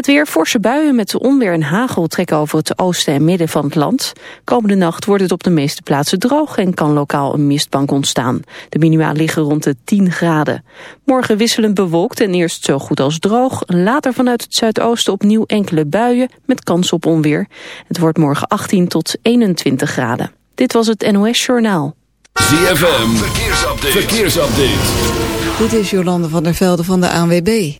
Het weer forse buien met onweer en hagel trekken over het oosten en midden van het land. Komende nacht wordt het op de meeste plaatsen droog en kan lokaal een mistbank ontstaan. De minima liggen rond de 10 graden. Morgen wisselend bewolkt en eerst zo goed als droog. Later vanuit het zuidoosten opnieuw enkele buien met kans op onweer. Het wordt morgen 18 tot 21 graden. Dit was het NOS Journaal. ZFM, verkeersupdate. verkeersupdate. Dit is Jolande van der Velde van de ANWB.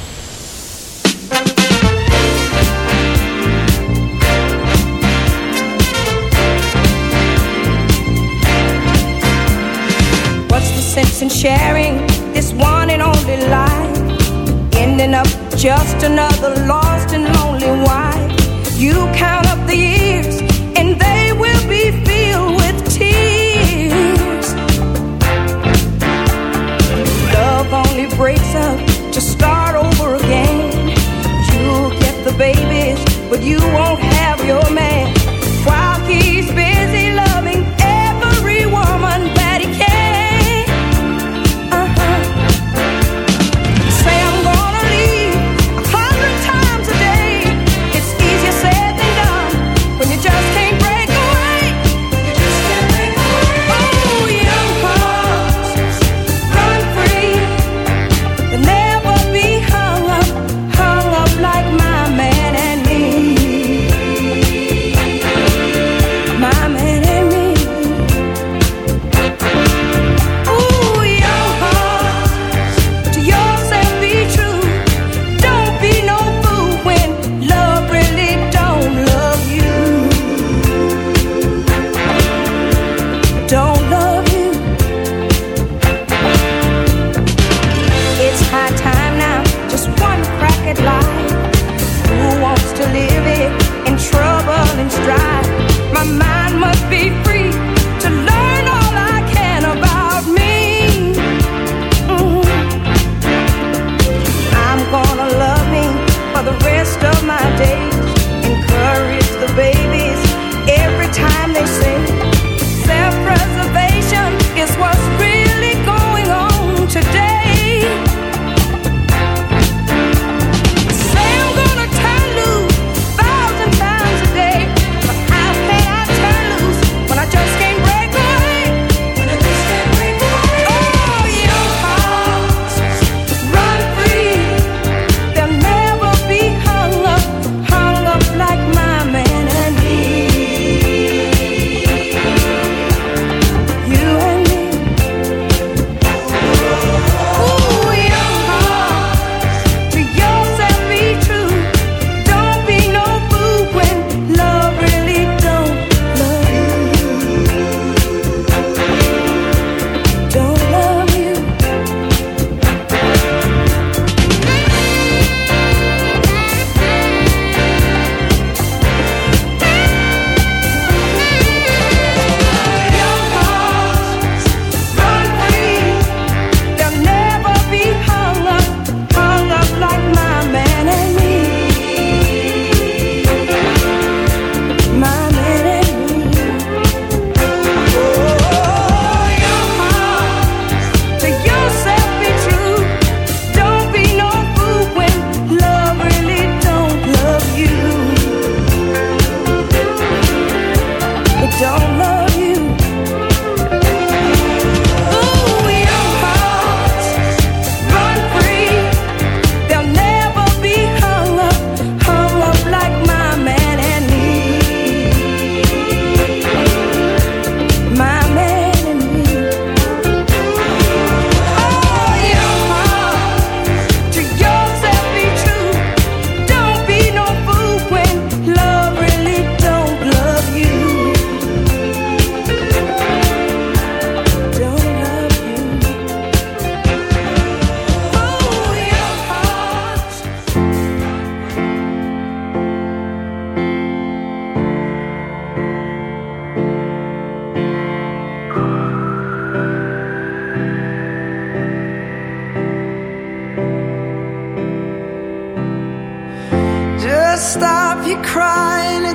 In sharing this one and only life? Ending up just another lost and lonely wife. You count up the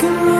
can run.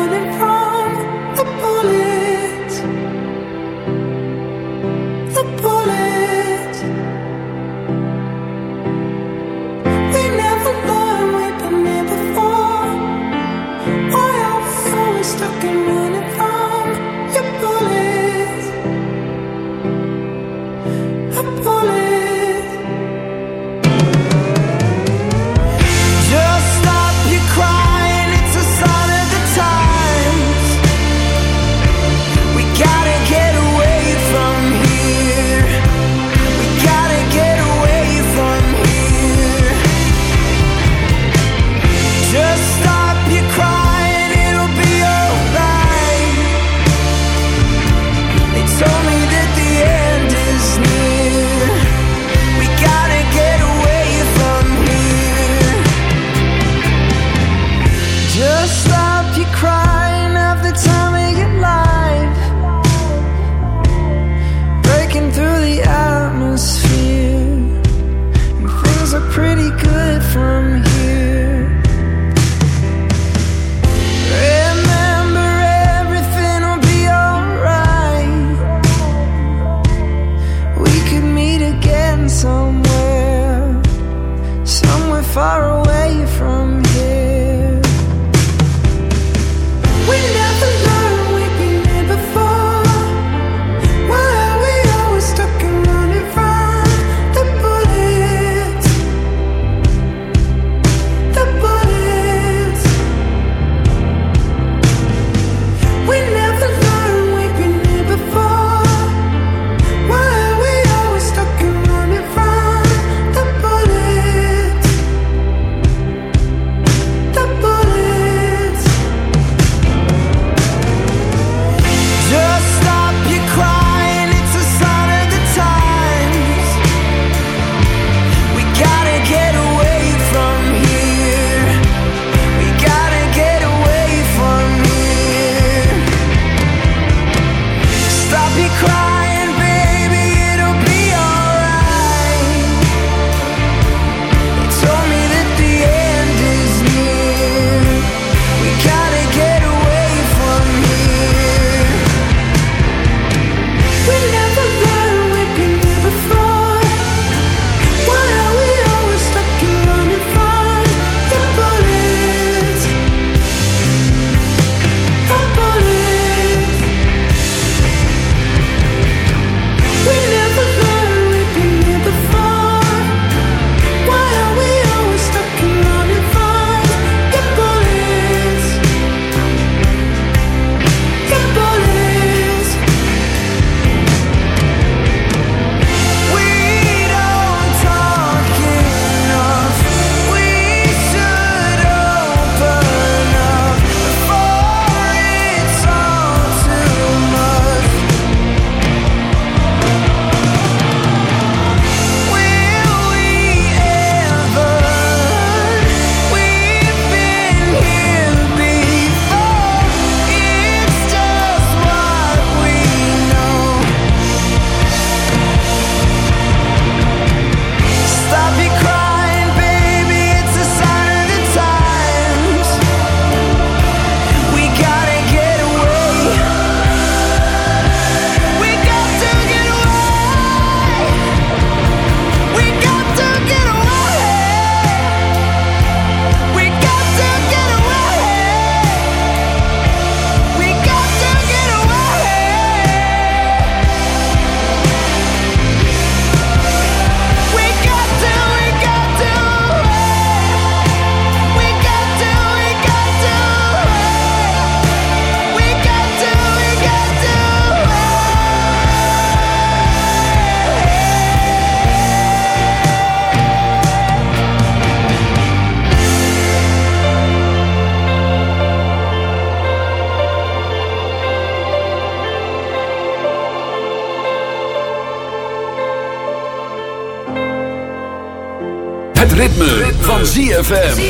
ZFM.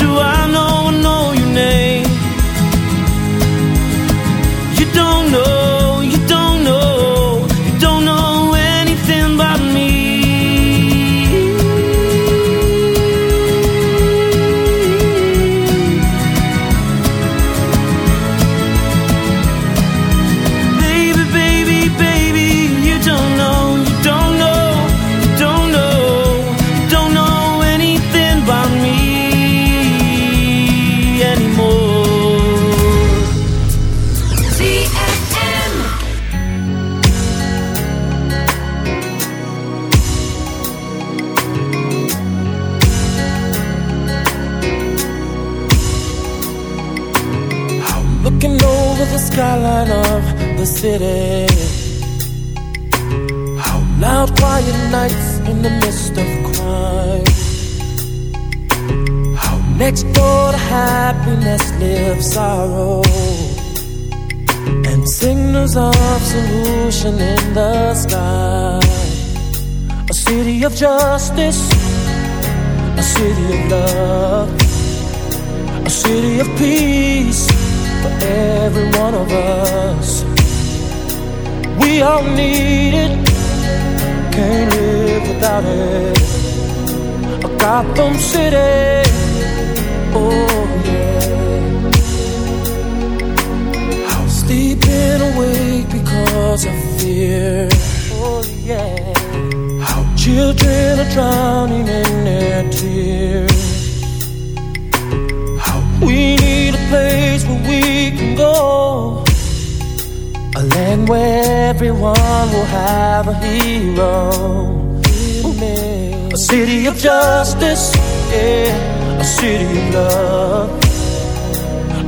Do I know?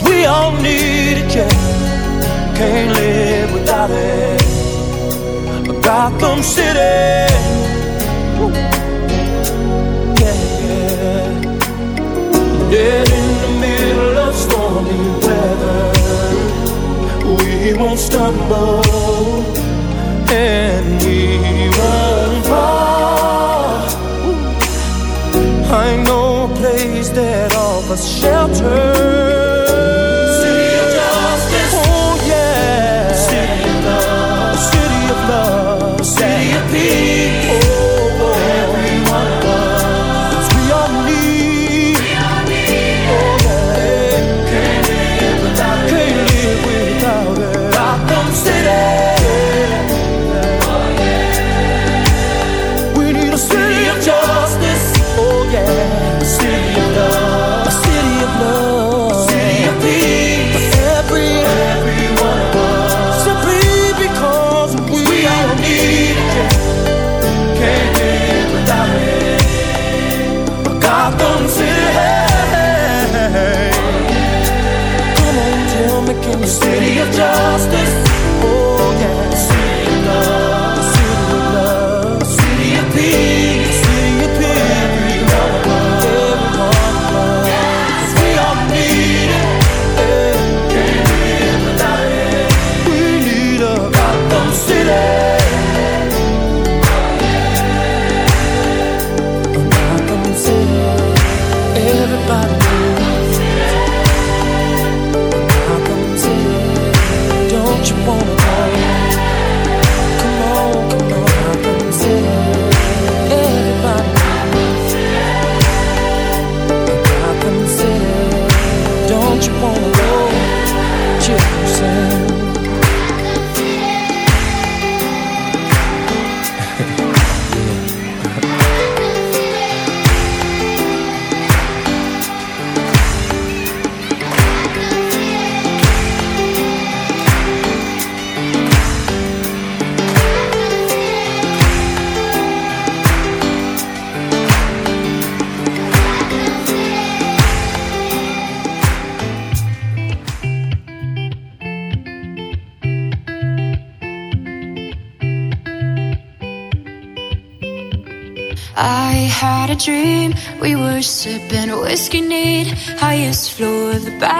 Cause we all need it, yeah. Can't live without it. A Gotham City, yeah. Dead in the middle of stormy weather, we won't stumble and we won't fall. I know a place that offers shelter. Whiskey neat, highest floor of the Bowery,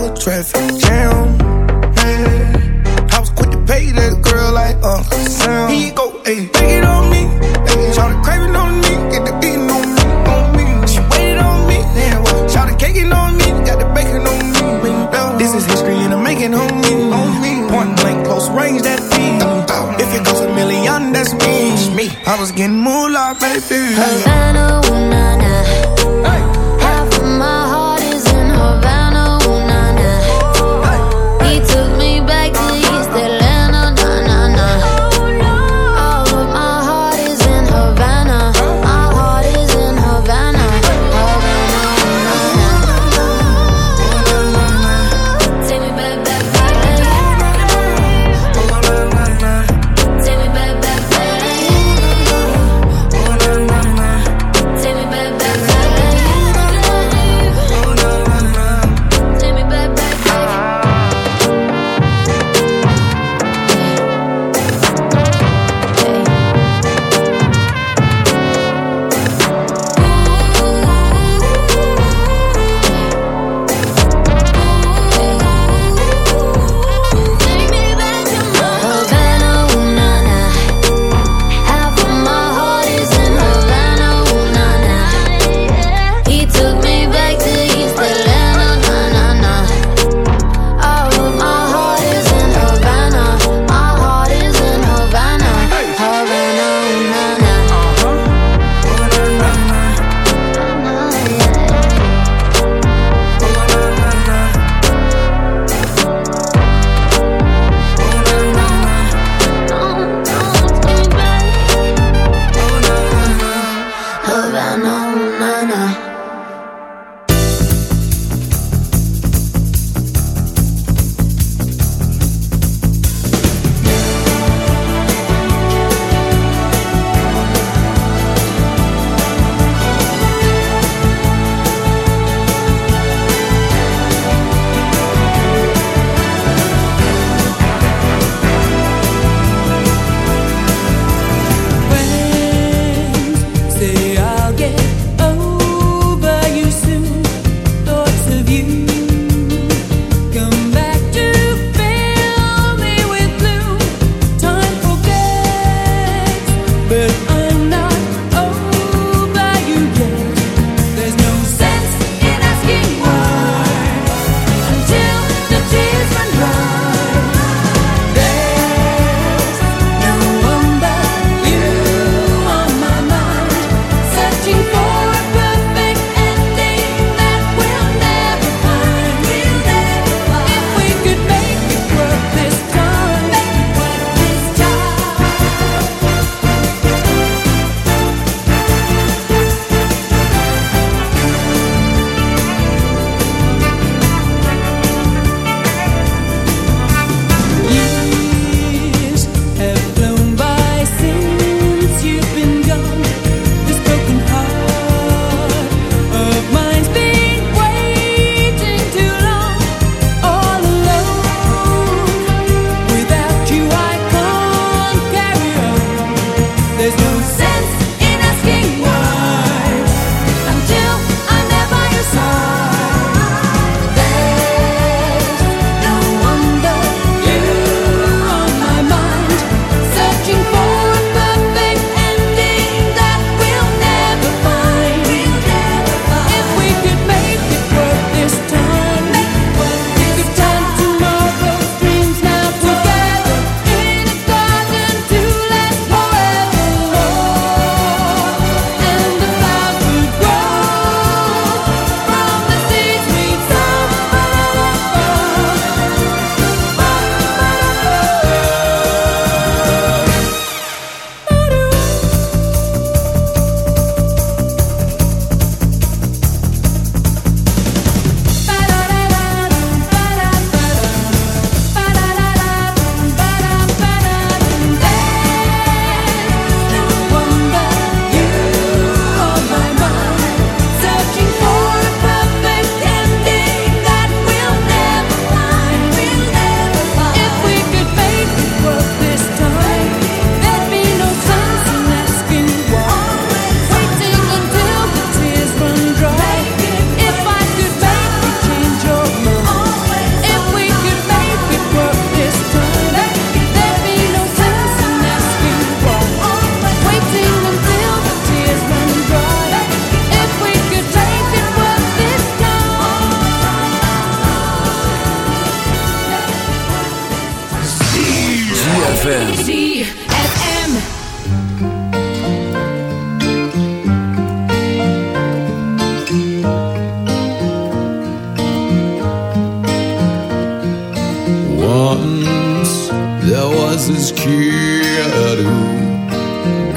like a traffic jam. Yeah. I was quick to pay that girl like Uncle Sam. He go, hey, take it on me. Hey, shout the craving on me, get the beating on me, on me. She waited on me, then what? Shout the caking on me, got the bacon on me. This is history and I'm making homie. On me. Point blank, close range, that beat. If it goes a million, that's me. I was getting moolah, baby. Hey.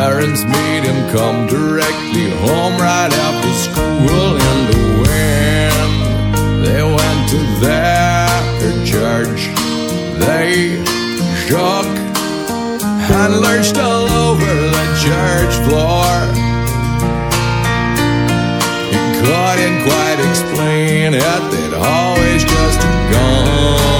parents made him come directly home right after school in the wind. They went to their church. They shook and lurched all over the church floor. He couldn't quite explain it. They'd always just gone.